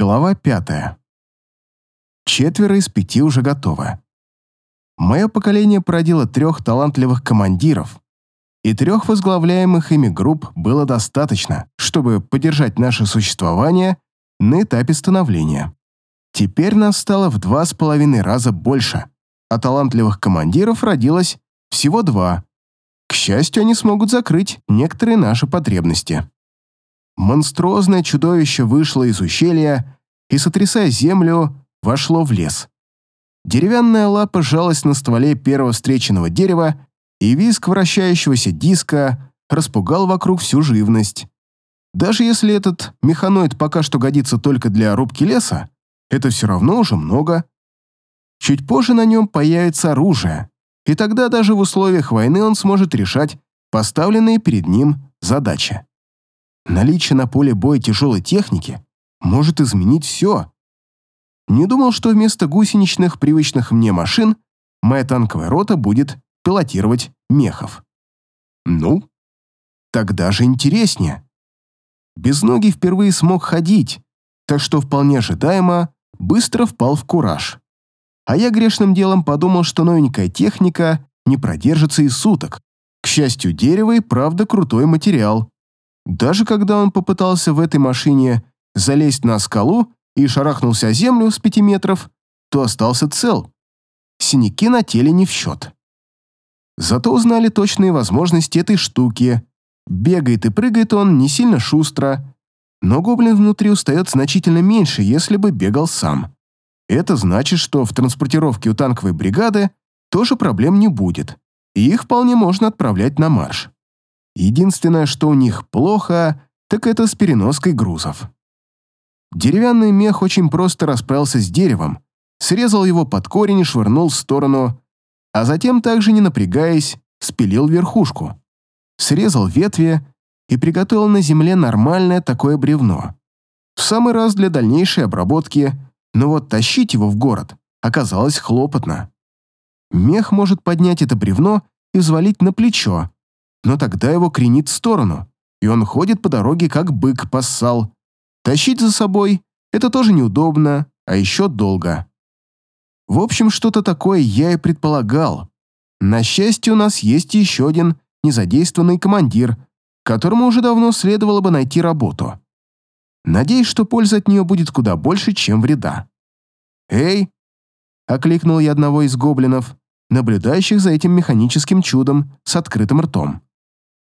Глава пятая. Четверо из пяти уже готовы. Мое поколение породило трех талантливых командиров, и трех возглавляемых ими групп было достаточно, чтобы поддержать наше существование на этапе становления. Теперь нас стало в два с половиной раза больше, а талантливых командиров родилось всего два. К счастью, они смогут закрыть некоторые наши потребности. Монструозное чудовище вышло из ущелья и, сотрясая землю, вошло в лес. Деревянная лапа сжалась на стволе первого встреченного дерева, и визг вращающегося диска распугал вокруг всю живность. Даже если этот механоид пока что годится только для рубки леса, это все равно уже много. Чуть позже на нем появится оружие, и тогда даже в условиях войны он сможет решать поставленные перед ним задачи. Наличие на поле боя тяжелой техники может изменить все. Не думал, что вместо гусеничных привычных мне машин моя танковая рота будет пилотировать мехов. Ну, тогда же интереснее. Безногий впервые смог ходить, так что вполне ожидаемо быстро впал в кураж. А я грешным делом подумал, что новенькая техника не продержится и суток. К счастью, дерево и правда крутой материал. Даже когда он попытался в этой машине залезть на скалу и шарахнулся о землю с пяти метров, то остался цел. Синяки на теле не в счет. Зато узнали точные возможности этой штуки. Бегает и прыгает он не сильно шустро, но гоблин внутри устает значительно меньше, если бы бегал сам. Это значит, что в транспортировке у танковой бригады тоже проблем не будет, и их вполне можно отправлять на марш. Единственное, что у них плохо, так это с переноской грузов. Деревянный мех очень просто расправился с деревом, срезал его под корень и швырнул в сторону, а затем, также не напрягаясь, спилил верхушку. Срезал ветви и приготовил на земле нормальное такое бревно. В самый раз для дальнейшей обработки, но вот тащить его в город оказалось хлопотно. Мех может поднять это бревно и взвалить на плечо, но тогда его кренит в сторону, и он ходит по дороге, как бык поссал. Тащить за собой — это тоже неудобно, а еще долго. В общем, что-то такое я и предполагал. На счастье, у нас есть еще один незадействованный командир, которому уже давно следовало бы найти работу. Надеюсь, что польза от нее будет куда больше, чем вреда. «Эй!» — окликнул я одного из гоблинов, наблюдающих за этим механическим чудом с открытым ртом.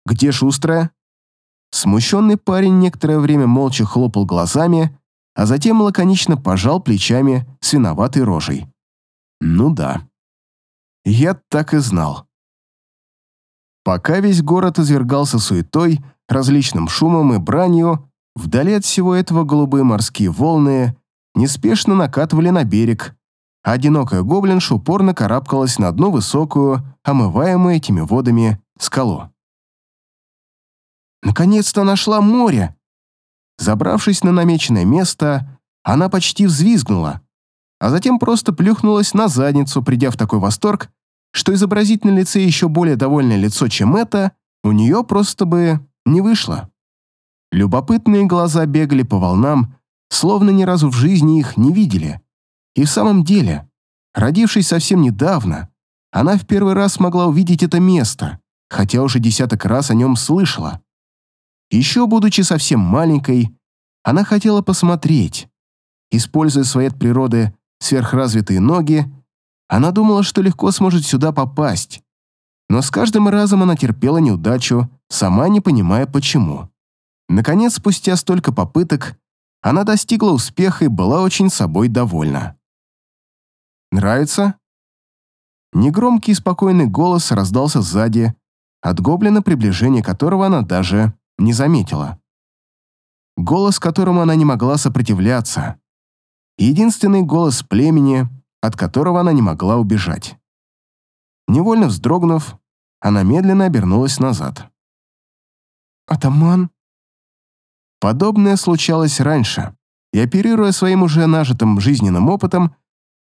Где шустрая?» Смущенный парень некоторое время молча хлопал глазами, а затем лаконично пожал плечами с виноватой рожей. «Ну да. Я так и знал». Пока весь город извергался суетой, различным шумом и бранью, вдали от всего этого голубые морские волны неспешно накатывали на берег, а одинокая гоблинша упорно карабкалась на дно высокую, омываемую этими водами, скалу. Наконец-то нашла море!» Забравшись на намеченное место, она почти взвизгнула, а затем просто плюхнулась на задницу, придя в такой восторг, что изобразить на лице еще более довольное лицо, чем это, у нее просто бы не вышло. Любопытные глаза бегали по волнам, словно ни разу в жизни их не видели. И в самом деле, родившись совсем недавно, она в первый раз смогла увидеть это место, хотя уже десяток раз о нем слышала. Еще будучи совсем маленькой, она хотела посмотреть. Используя свои от природы сверхразвитые ноги, она думала, что легко сможет сюда попасть. Но с каждым разом она терпела неудачу, сама не понимая почему. Наконец, спустя столько попыток, она достигла успеха и была очень собой довольна. «Нравится?» Негромкий и спокойный голос раздался сзади, от гоблина, приближение которого она даже не заметила. Голос, которому она не могла сопротивляться. Единственный голос племени, от которого она не могла убежать. Невольно вздрогнув, она медленно обернулась назад. «Атаман?» Подобное случалось раньше, и, оперируя своим уже нажитым жизненным опытом,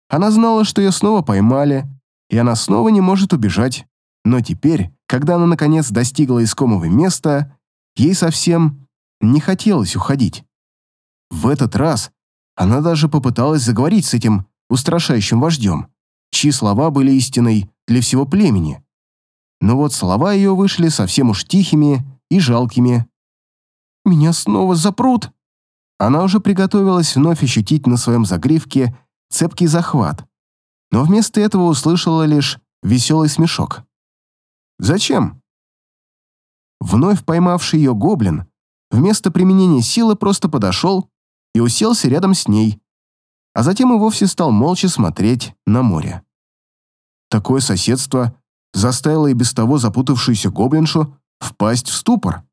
она знала, что ее снова поймали, и она снова не может убежать, но теперь, когда она наконец достигла искомого места, Ей совсем не хотелось уходить. В этот раз Она даже попыталась заговорить с этим устрашающим вождем, чьи слова были истиной для всего племени. Но вот слова ее вышли совсем уж тихими и жалкими. «Меня снова запрут!» Она уже приготовилась вновь ощутить на своем загривке цепкий захват, но вместо этого услышала лишь веселый смешок. «Зачем?» Вновь поймавший ее гоблин, вместо применения силы просто подошел и уселся рядом с ней, а затем и вовсе стал молча смотреть на море. Такое соседство заставило и без того запутавшуюся гоблиншу впасть в ступор.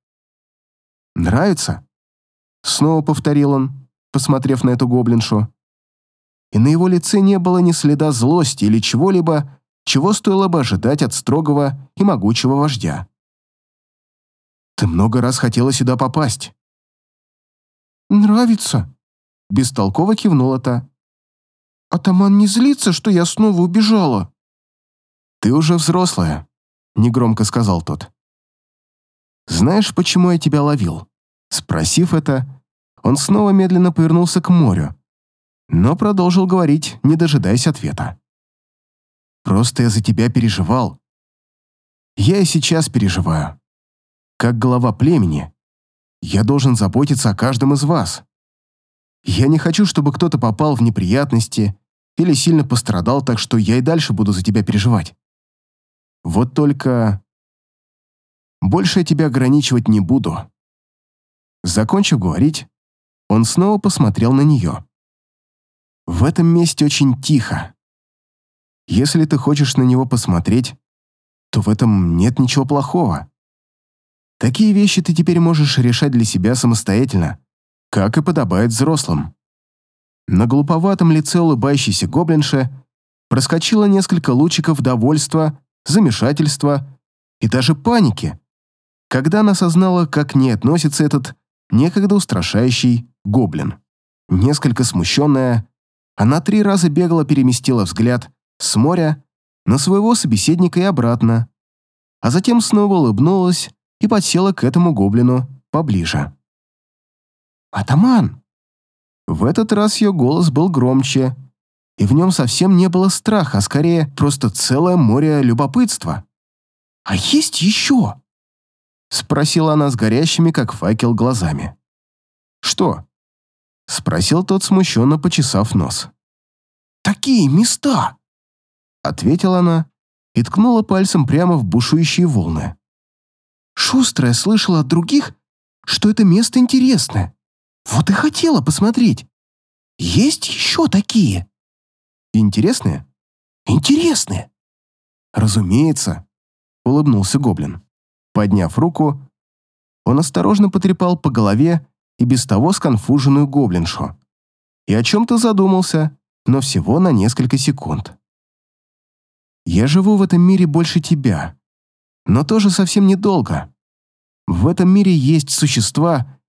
«Нравится?» — снова повторил он, посмотрев на эту гоблиншу. И на его лице не было ни следа злости или чего-либо, чего стоило бы ожидать от строгого и могучего вождя. «Ты много раз хотела сюда попасть». «Нравится», — бестолково кивнула та. «Атаман не злится, что я снова убежала?» «Ты уже взрослая», — негромко сказал тот. «Знаешь, почему я тебя ловил?» Спросив это, он снова медленно повернулся к морю, но продолжил говорить, не дожидаясь ответа. «Просто я за тебя переживал. Я и сейчас переживаю. Как глава племени, я должен заботиться о каждом из вас. Я не хочу, чтобы кто-то попал в неприятности или сильно пострадал, так что я и дальше буду за тебя переживать. Вот только... Больше я тебя ограничивать не буду. Закончив говорить, он снова посмотрел на нее. В этом месте очень тихо. Если ты хочешь на него посмотреть, то в этом нет ничего плохого. Такие вещи ты теперь можешь решать для себя самостоятельно, как и подобает взрослым. На глуповатом лице улыбающейся гоблинши проскочило несколько лучиков довольства, замешательства и даже паники, когда она осознала, как к ней относится этот некогда устрашающий гоблин. Несколько смущенная, она три раза бегала переместила взгляд с моря на своего собеседника и обратно, а затем снова улыбнулась и подсела к этому гоблину поближе. «Атаман!» В этот раз ее голос был громче, и в нем совсем не было страха, а скорее просто целое море любопытства. «А есть еще?» Спросила она с горящими, как факел, глазами. «Что?» Спросил тот, смущенно почесав нос. «Такие места!» Ответила она и ткнула пальцем прямо в бушующие волны. «Шустрая слышала от других, что это место интересное. Вот и хотела посмотреть. Есть еще такие. Интересные? Интересные. Разумеется, улыбнулся гоблин. Подняв руку, он осторожно потрепал по голове и без того сконфуженную гоблиншу. И о чем-то задумался, но всего на несколько секунд. «Я живу в этом мире больше тебя, но тоже совсем недолго. В этом мире есть существа,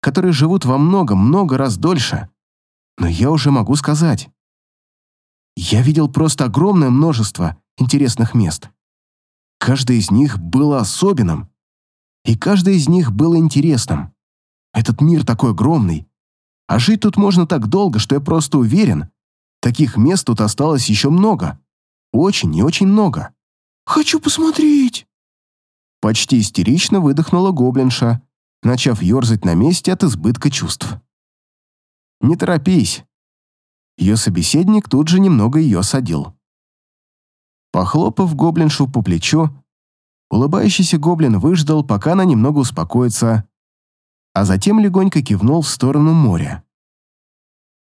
которые живут во много-много раз дольше. Но я уже могу сказать. Я видел просто огромное множество интересных мест. Каждое из них было особенным, и каждое из них было интересным. Этот мир такой огромный, а жить тут можно так долго, что я просто уверен, таких мест тут осталось еще много. Очень и очень много. «Хочу посмотреть!» Почти истерично выдохнула гоблинша, начав ерзать на месте от избытка чувств. «Не торопись». Ее собеседник тут же немного ее садил. Похлопав гоблиншу по плечу, улыбающийся гоблин выждал, пока она немного успокоится, а затем легонько кивнул в сторону моря.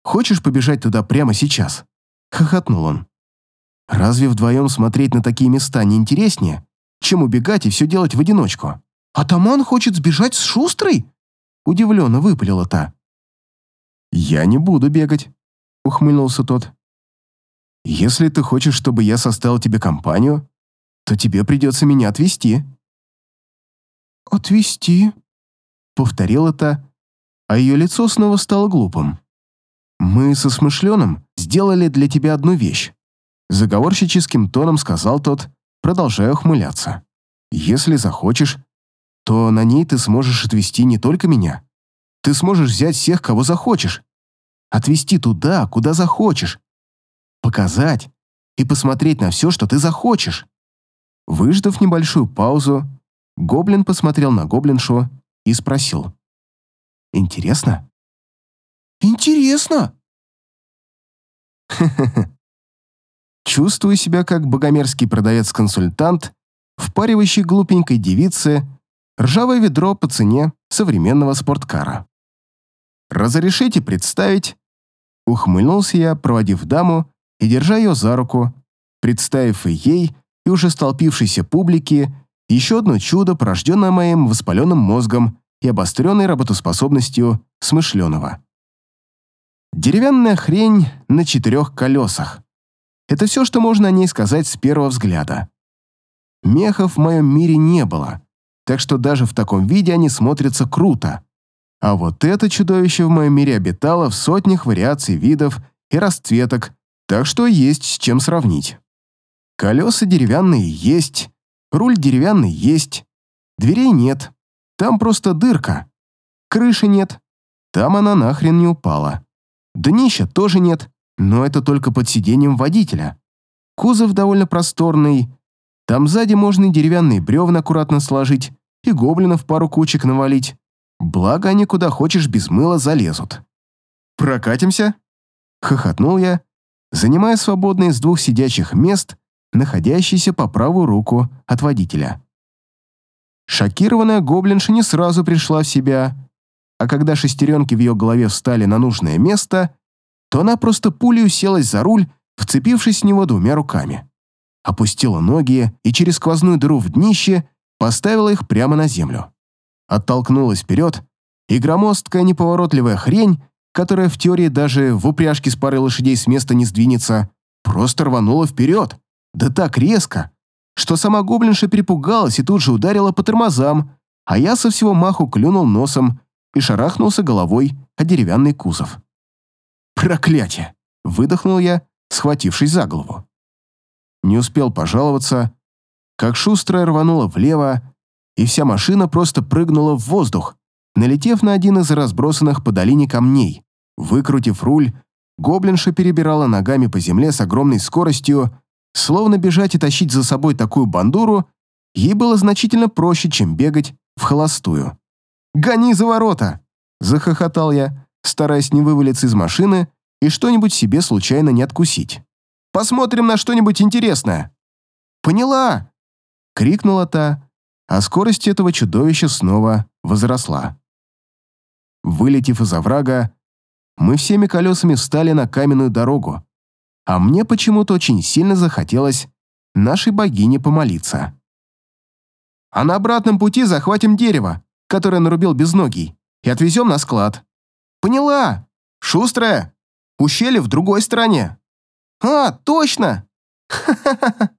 «Хочешь побежать туда прямо сейчас?» — хохотнул он. «Разве вдвоем смотреть на такие места не интереснее, чем убегать и все делать в одиночку?» «Атаман хочет сбежать с Шустрой?» Удивленно выпалила та. «Я не буду бегать», — ухмыльнулся тот. «Если ты хочешь, чтобы я составил тебе компанию, то тебе придется меня отвезти». «Отвезти?» — повторила та, а ее лицо снова стало глупым. «Мы со Смышленым сделали для тебя одну вещь», — заговорщическим тоном сказал тот, продолжая ухмыляться. «Если захочешь, то на ней ты сможешь отвезти не только меня. Ты сможешь взять всех, кого захочешь. отвести туда, куда захочешь, показать и посмотреть на все, что ты захочешь. Выждав небольшую паузу, гоблин посмотрел на гоблиншу и спросил. «Интересно?» «Интересно!» Чувствую себя как богомерзкий продавец-консультант, впаривающий глупенькой девице ржавое ведро по цене современного спорткара. «Разрешите представить?» Ухмыльнулся я, проводив даму и держа ее за руку, представив и ей, и уже столпившейся публике еще одно чудо, порожденное моим воспаленным мозгом и обостренной работоспособностью смышленого. Деревянная хрень на четырех колесах. Это все, что можно о ней сказать с первого взгляда. Мехов в моем мире не было, так что даже в таком виде они смотрятся круто. А вот это чудовище в моем мире обитало в сотнях вариаций видов и расцветок, так что есть с чем сравнить. Колеса деревянные есть, руль деревянный есть, дверей нет, там просто дырка. Крыши нет, там она нахрен не упала. Днища тоже нет, но это только под сиденьем водителя. Кузов довольно просторный, там сзади можно и деревянные бревна аккуратно сложить, и гоблинов пару кучек навалить. Благо они куда хочешь без мыла залезут. «Прокатимся?» — хохотнул я, занимая свободное из двух сидячих мест, находящиеся по правую руку от водителя. Шокированная гоблинша не сразу пришла в себя, а когда шестеренки в ее голове встали на нужное место, то она просто пулей уселась за руль, вцепившись в него двумя руками. Опустила ноги и через сквозную дыру в днище поставила их прямо на землю оттолкнулась вперед, и громоздкая неповоротливая хрень, которая в теории даже в упряжке с парой лошадей с места не сдвинется, просто рванула вперед, да так резко, что сама гоблинша перепугалась и тут же ударила по тормозам, а я со всего маху клюнул носом и шарахнулся головой о деревянный кузов. «Проклятие!» — выдохнул я, схватившись за голову. Не успел пожаловаться, как шустрая рванула влево, и вся машина просто прыгнула в воздух, налетев на один из разбросанных по долине камней. Выкрутив руль, гоблинша перебирала ногами по земле с огромной скоростью, словно бежать и тащить за собой такую бандуру ей было значительно проще, чем бегать в холостую. «Гони за ворота!» – захохотал я, стараясь не вывалиться из машины и что-нибудь себе случайно не откусить. «Посмотрим на что-нибудь интересное!» «Поняла!» – крикнула та, а скорость этого чудовища снова возросла. Вылетев из оврага, мы всеми колесами встали на каменную дорогу, а мне почему-то очень сильно захотелось нашей богине помолиться. А на обратном пути захватим дерево, которое нарубил безногий, и отвезем на склад. Поняла? Шустрая? Ущелье в другой стороне. А, точно! Ха-ха-ха!